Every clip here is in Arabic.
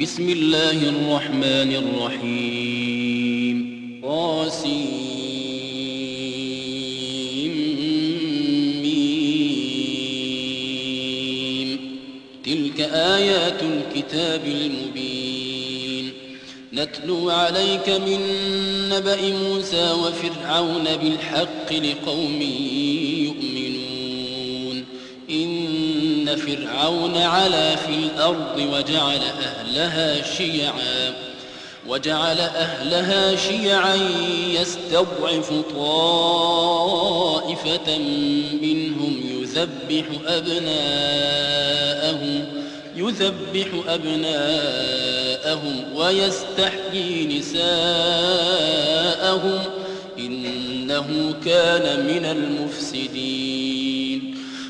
بسم الله الرحمن الرحيم. قاسم تلك آيات الكتاب المبين. نتلو عليك من نبأ موسى وفرعون بالحق لقوم يؤمنون. إن فرعون علا في الأرض وجعل أهلها شيعا وجعل أهلها شيعا يستضعف طائفة منهم يذبح أبناءهم يذبح أبناءهم ويستحيي نساءهم إنه كان من المفسدين.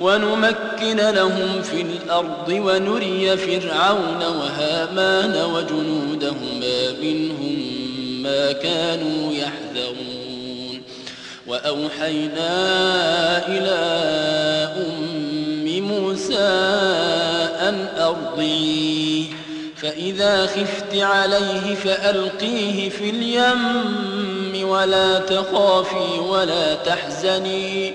ونمكن لهم في الأرض ونري فرعون وهامان وجنودهما منهم ما كانوا يحذرون. وأوحينا إلى أم موسى أن أرضيه فإذا خفت عليه فألقيه في اليم ولا تخافي ولا تحزني.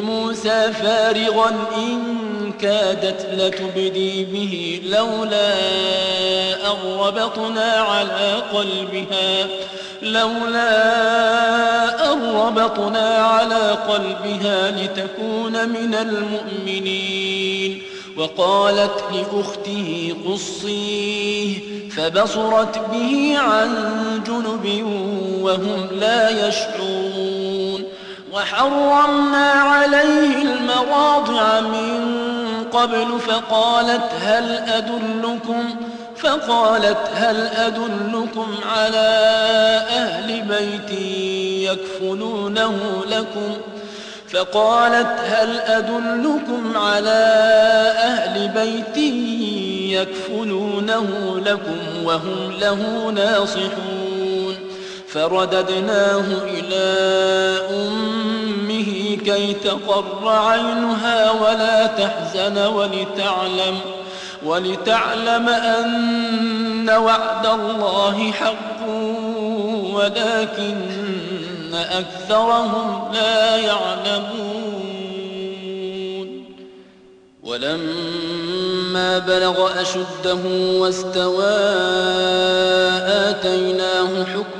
موسى فارغا إن كادت لتبدي به لولا أربطنا على قلبها لولا أربطنا على قلبها لتكون من المؤمنين. وقالت لأخته قصيه فبصرت به عن جنب وهم لا يشعرون. وحرمنا عليه المراضع من قبل فقالت هل أدلكم فقالت هل أدلكم على أهل بيت يكفلونه لكم فقالت هل أدلكم على أهل بيت يكفلونه لكم وهم له ناصحون فرددناه إلى أمه كي تقر عينها ولا تحزن ولتعلم ولتعلم أن وعد الله حق ولكن أكثرهم لا يعلمون. ولما بلغ أشده واستوى آتيناه حكما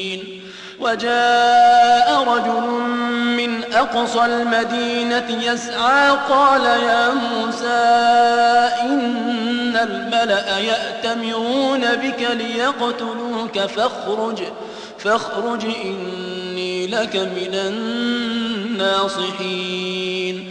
وجاء رجل من أقصى المدينة يسعى قال يا موسى إن الملأ يأتمرون بك ليقتلوك فاخرج فاخرج إني لك من الناصحين.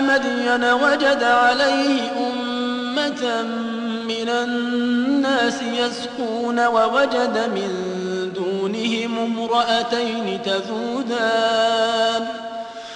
مدين وجد عليه أمة من الناس يسقون ووجد من دونهم امرأتين تذودان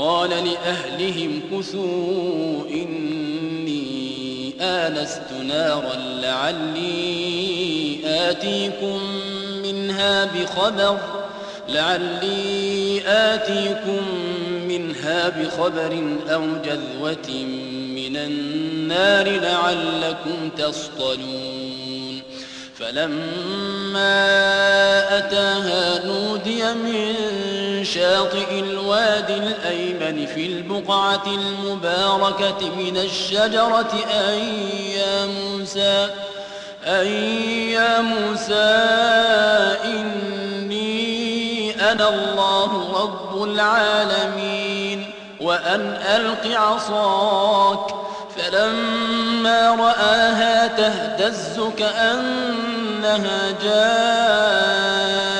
قال لأهلهم كثوا إني آنست نارا لعلي آتيكم منها بخبر لعلي آتيكم منها بخبر أو جذوة من النار لعلكم تصطلون. فلما أتاها نودي من شاطئ الواد الأيمن في البقعة المباركة من الشجرة أي يا موسى أي يا موسى إني أنا الله رب العالمين وأن ألق عصاك فلما رآها تهتز كأنها جان.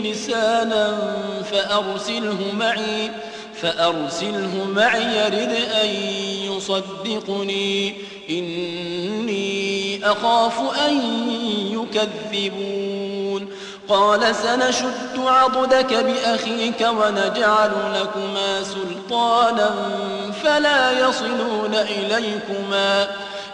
لسانا فأرسله معي فأرسله معي يرد أن يصدقني. إني أخاف أن يكذبون. قال سنشد عضدك بأخيك ونجعل لكما سلطانا فلا يصلون إليكما.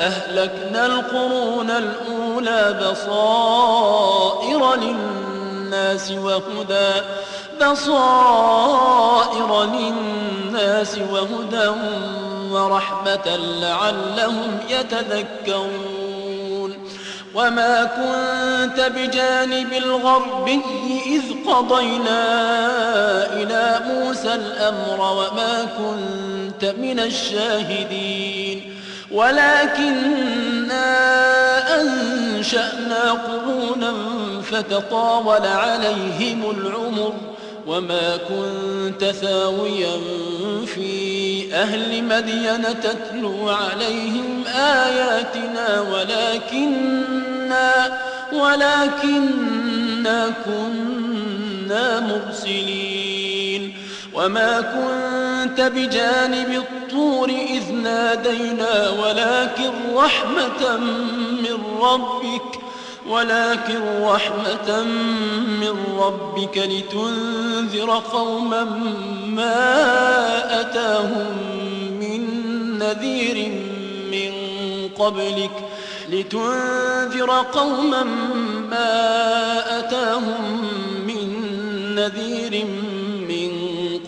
أهلكنا القرون الأولى بصائر للناس وهدى بصائر للناس وهدى ورحمة لعلهم يتذكرون. وما كنت بجانب الغربي إذ قضينا إلى موسى الأمر وما كنت من الشاهدين. ولكننا أنشأنا قرونا فتطاول عليهم العمر وما كنت ثاويا في أهل مدين تتلو عليهم آياتنا ولكننا ولكننا كنا مرسلين وما كنت بجانب الطور إذ نادينا ولكن رحمة من ربك ولكن رحمة من ربك لتنذر قوما ما أتاهم من نذير من قبلك لتنذر قوما ما أتاهم من نذير من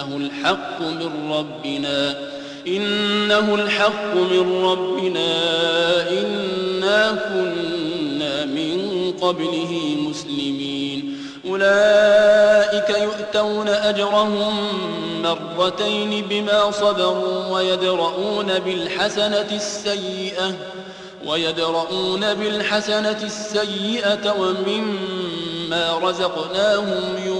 إنه الحق من ربنا إنه الحق من ربنا إنا كنا من قبله مسلمين. أولئك يؤتون أجرهم مرتين بما صبروا ويدرؤون بالحسنة السيئة ويدرؤون بالحسنة السيئة ومما رزقناهم ينفقون.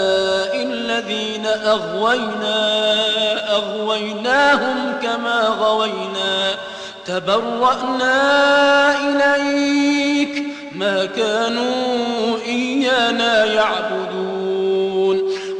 أغوينا أغويناهم كما غوينا. تبرأنا إليك ما كانوا إيانا يعبدون.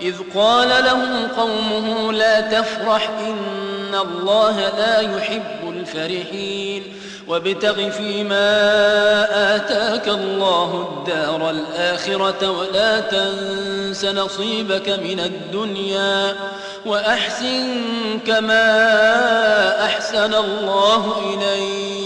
إذ قال له قومه لا تفرح إن الله لا يحب الفرحين وابتغ فيما آتاك الله الدار الآخرة ولا تنس نصيبك من الدنيا وأحسن كما أحسن الله إليك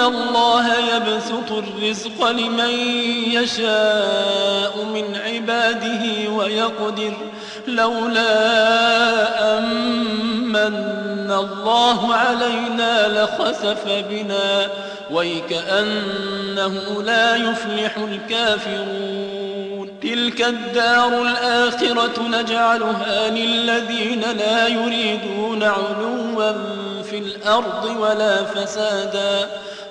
الله يبسط الرزق لمن يشاء من عباده ويقدر لولا أمن الله علينا لخسف بنا ويكأنه لا يفلح الكافرون تلك الدار الآخرة نجعلها للذين لا يريدون علوا في الأرض ولا فسادا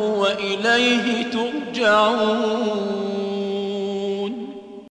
وإليه ترجعون.